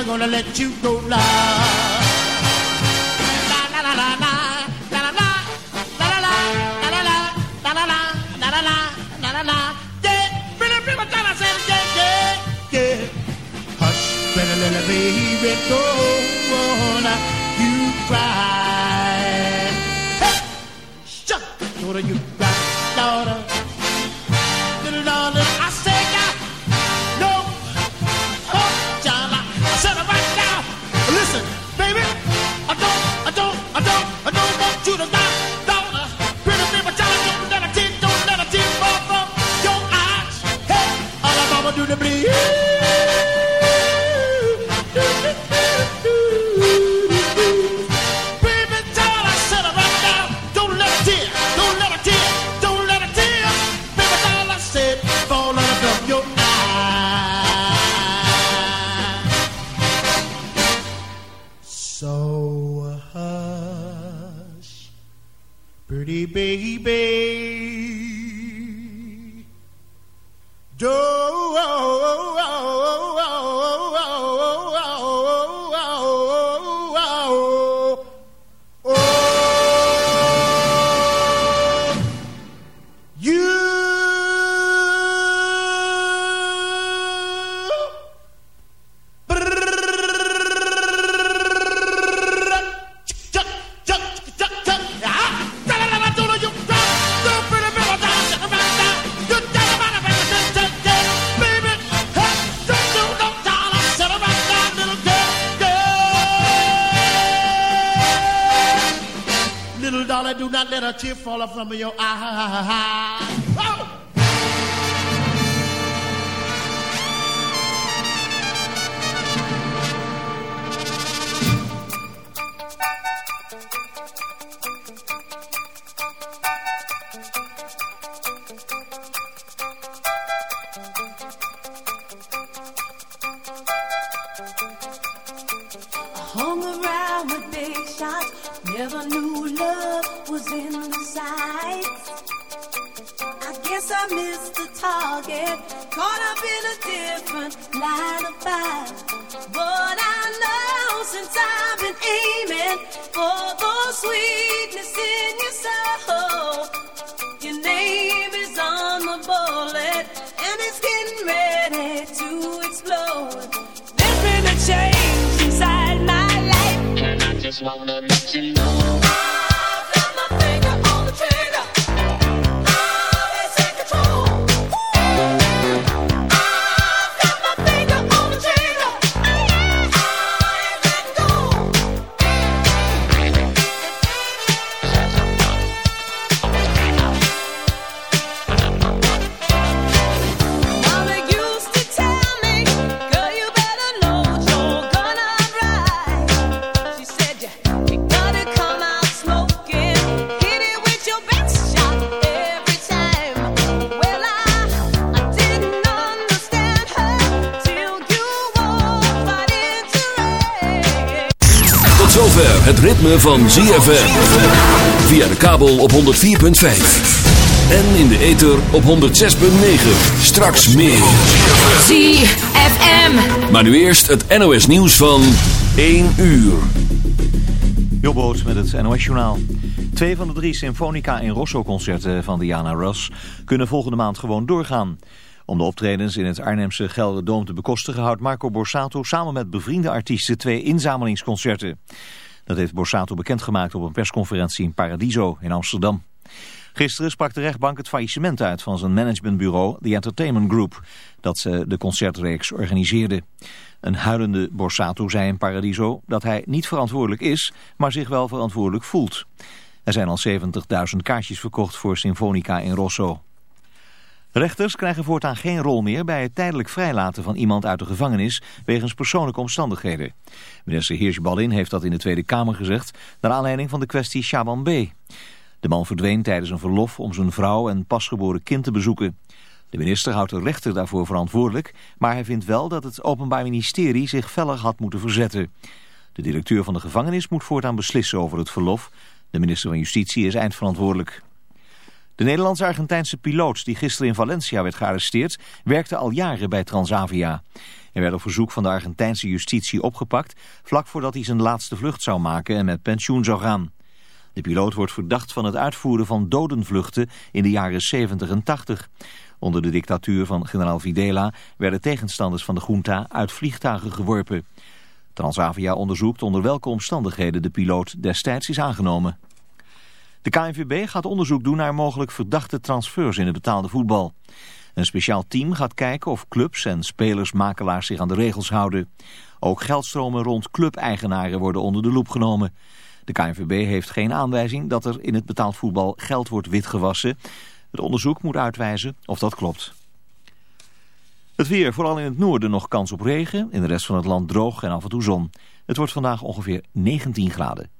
never gonna let you go now. you fall from your eyes. Ritme van ZFM. Via de kabel op 104.5. En in de ether op 106.9. Straks meer. ZFM. Maar nu eerst het NOS nieuws van 1 uur. Jobboot met het NOS-journaal. Twee van de drie Symfonica in Rosso-concerten van Diana Ross kunnen volgende maand gewoon doorgaan. Om de optredens in het Arnhemse Gelderdoom te bekostigen houdt Marco Borsato samen met bevriende artiesten twee inzamelingsconcerten. Dat heeft Borsato bekendgemaakt op een persconferentie in Paradiso in Amsterdam. Gisteren sprak de rechtbank het faillissement uit van zijn managementbureau The Entertainment Group, dat ze de concertreeks organiseerde. Een huilende Borsato zei in Paradiso dat hij niet verantwoordelijk is, maar zich wel verantwoordelijk voelt. Er zijn al 70.000 kaartjes verkocht voor Symfonica in Rosso. Rechters krijgen voortaan geen rol meer bij het tijdelijk vrijlaten van iemand uit de gevangenis wegens persoonlijke omstandigheden. Minister Hirschballin heeft dat in de Tweede Kamer gezegd naar aanleiding van de kwestie Shaban B. De man verdween tijdens een verlof om zijn vrouw en pasgeboren kind te bezoeken. De minister houdt de rechter daarvoor verantwoordelijk, maar hij vindt wel dat het Openbaar Ministerie zich feller had moeten verzetten. De directeur van de gevangenis moet voortaan beslissen over het verlof. De minister van Justitie is eindverantwoordelijk. De Nederlands-Argentijnse piloot die gisteren in Valencia werd gearresteerd... werkte al jaren bij Transavia. Hij werd op verzoek van de Argentijnse justitie opgepakt... vlak voordat hij zijn laatste vlucht zou maken en met pensioen zou gaan. De piloot wordt verdacht van het uitvoeren van dodenvluchten in de jaren 70 en 80. Onder de dictatuur van generaal Videla werden tegenstanders van de junta uit vliegtuigen geworpen. Transavia onderzoekt onder welke omstandigheden de piloot destijds is aangenomen. De KNVB gaat onderzoek doen naar mogelijk verdachte transfers in het betaalde voetbal. Een speciaal team gaat kijken of clubs en spelersmakelaars zich aan de regels houden. Ook geldstromen rond clubeigenaren worden onder de loep genomen. De KNVB heeft geen aanwijzing dat er in het betaald voetbal geld wordt witgewassen. Het onderzoek moet uitwijzen of dat klopt. Het weer, vooral in het noorden nog kans op regen. In de rest van het land droog en af en toe zon. Het wordt vandaag ongeveer 19 graden.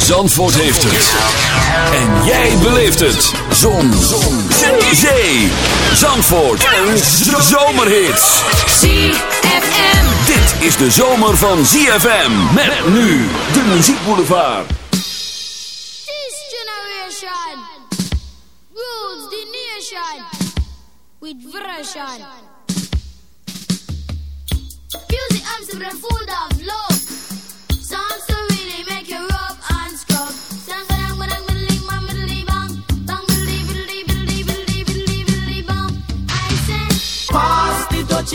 Zandvoort heeft het. En jij beleeft het. Zon. Zon. Zee. Zandvoort. Een zomerhit. ZFM. Dit is de zomer van ZFM. Met nu de muziekboulevard. This generation rules the nation with version. Music I'm full of love.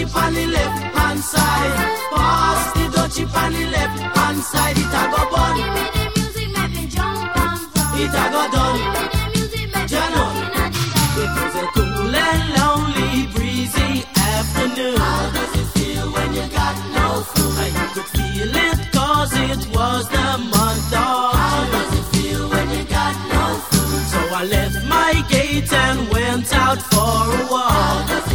Dutchie on the left hand side. Pass the dutchie on the left hand side. It a go bun. give me the music, make me jump and from. It a go done. Give me the music, make me Jano. walk in It was a cool and lonely, breezy afternoon. How does it feel when you got no food? And you could feel it cause it was the month of How does it feel when you got no food? So I left my gate and went out for a walk.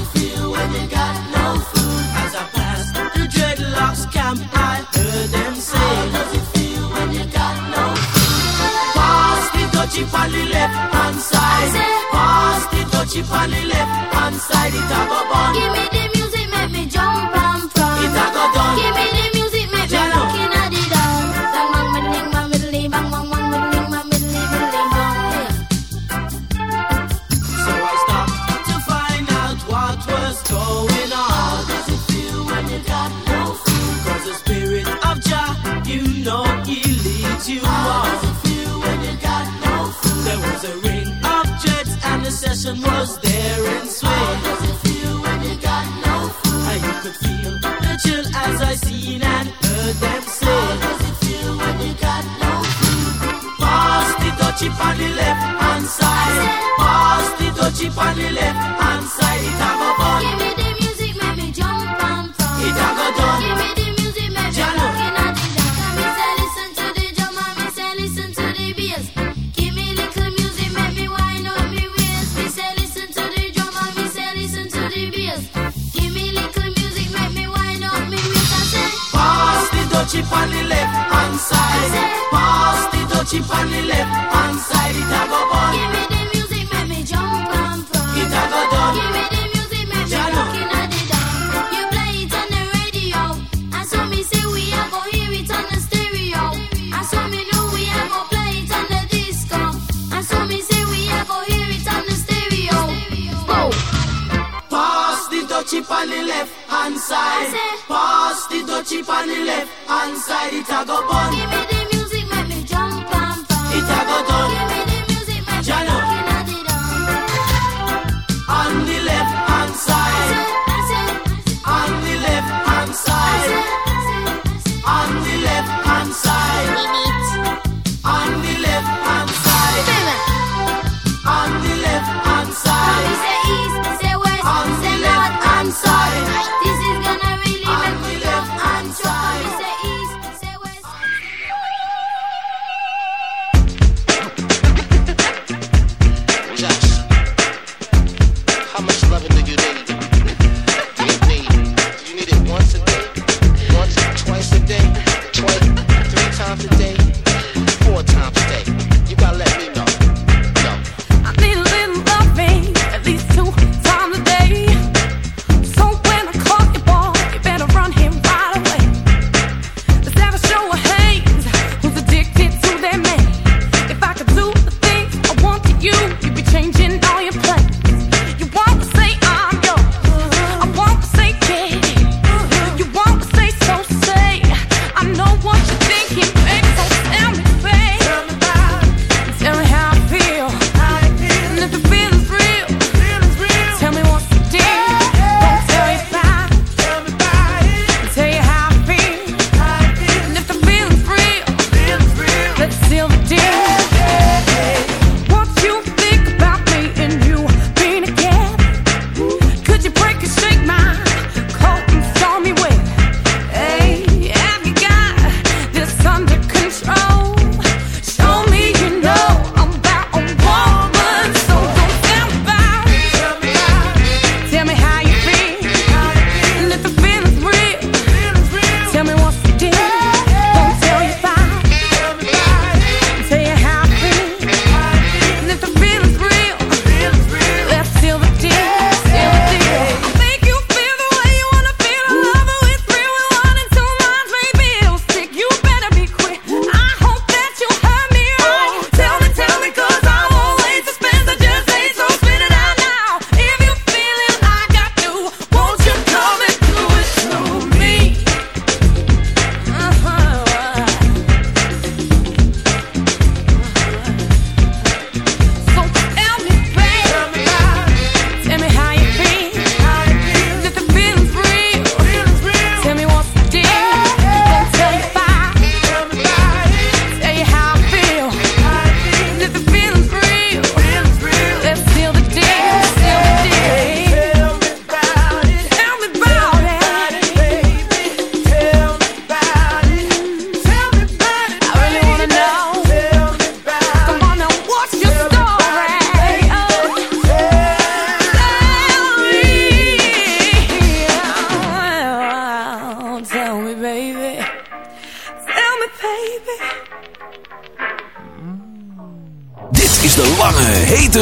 Dutchie on the left hand side. Pass the dutchie on the left hand side. It a go bun. Give me the and the session was there in swing. How does it feel when you got no food? And you could feel the chill as I seen and heard them say. How does it feel when you got no food? Pass the dutchie on Touch it on the left hand side, it a go on. Give me the music, make me jump and pump. It a go down. Give me the music, make me looking at the down. You play it on the radio, I saw me say we a go hear it on the stereo, I saw me know we a go play it on the disco, I saw me say we a go hear it on the stereo. Boom. Pass the touchy on the left hand side. Pass the touchy on the left hand side, it a go on.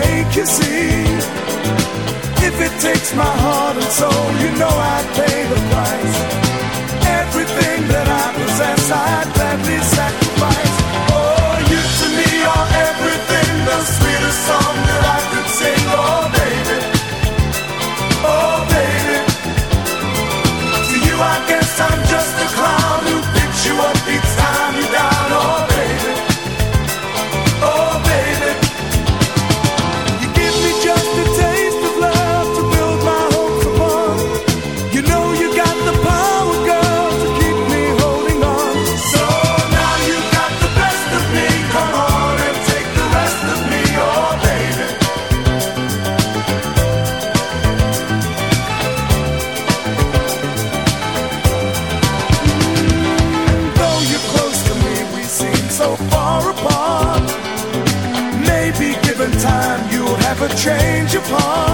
make you see. If it takes my heart and soul, you know I'd pay the price. Everything that I possess, I'd upon.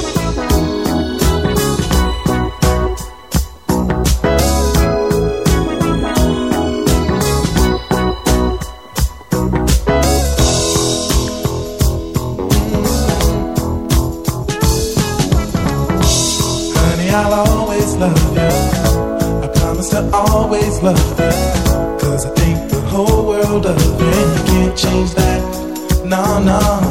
love. Cause I think the whole world of it. And you can't change that. No, nah, no. Nah.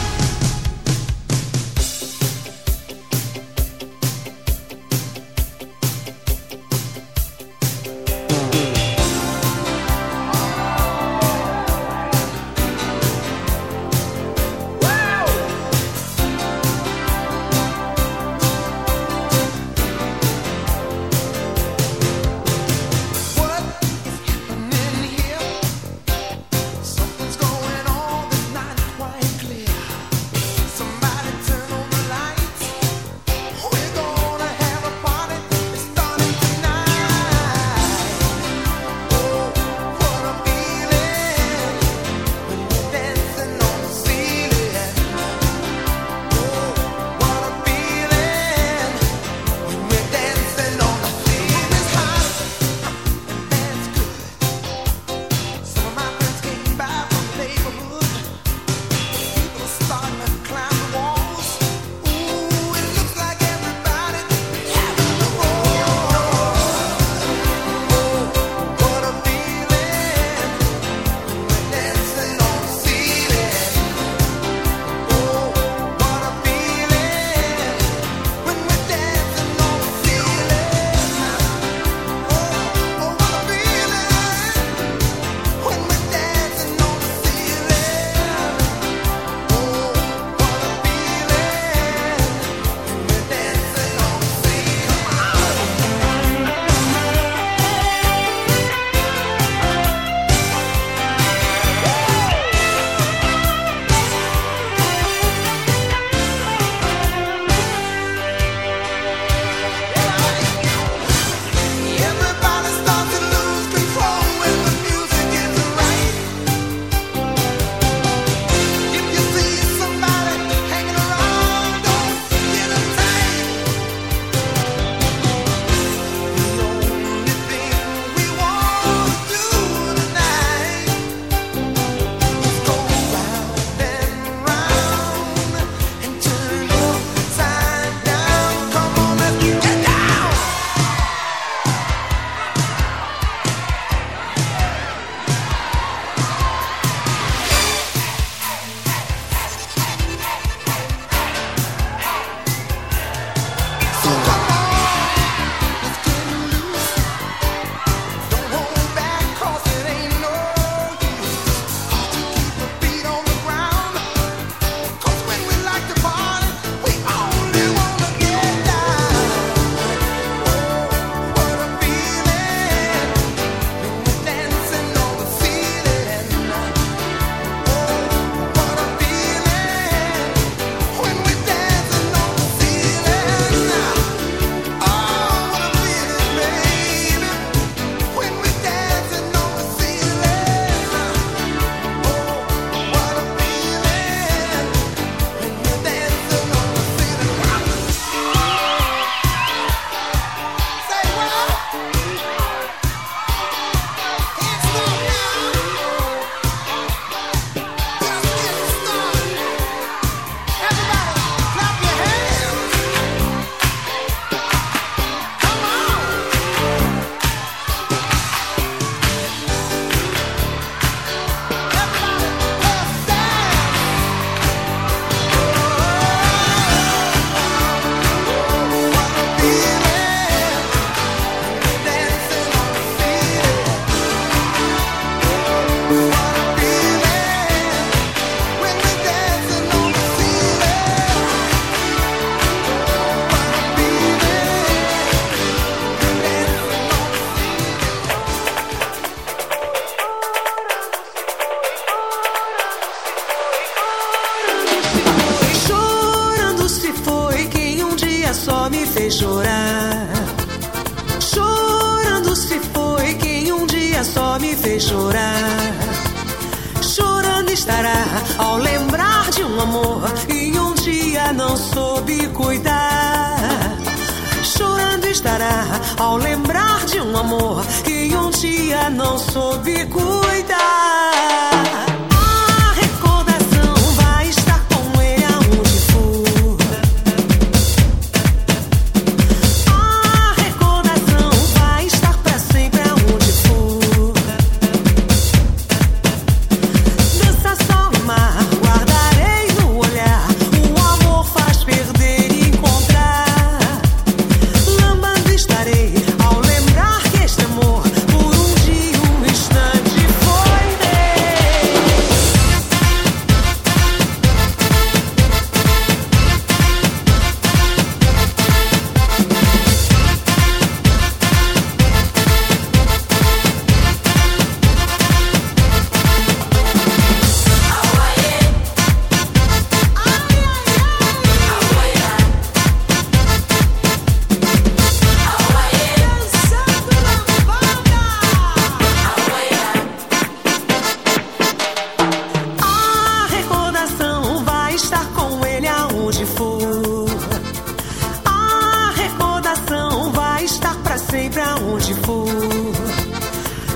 for.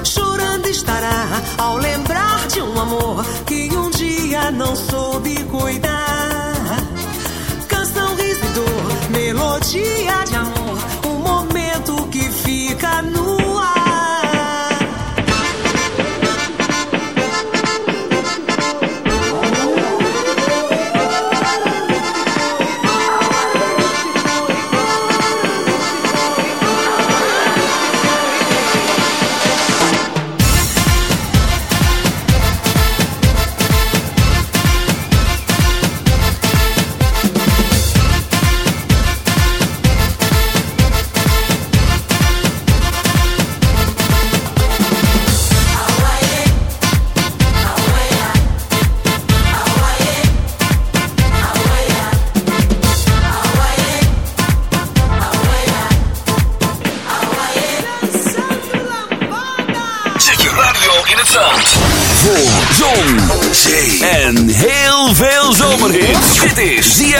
Chorando estará ao lembrar de um amor que um dia não soube cuidar. Canção, riso e dor, melodia de amor, um momento que fica no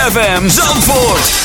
ZFM Zandvoort.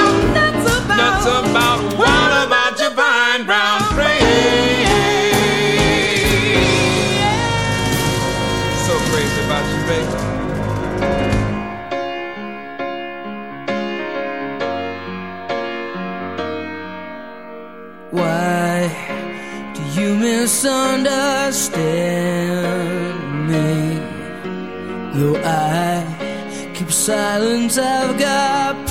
nuts about what about brown? So crazy about you, baby. Why do you misunderstand me? Though I keep silence, I've got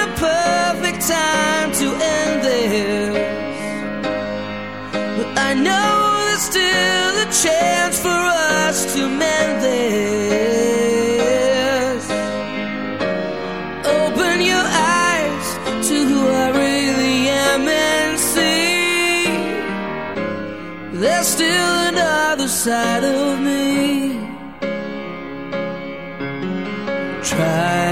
know there's still a chance for us to mend this. Open your eyes to who I really am and see there's still another side of me. Try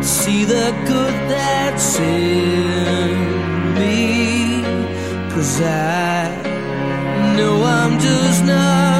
to see the good that's in me, cause I know I'm just not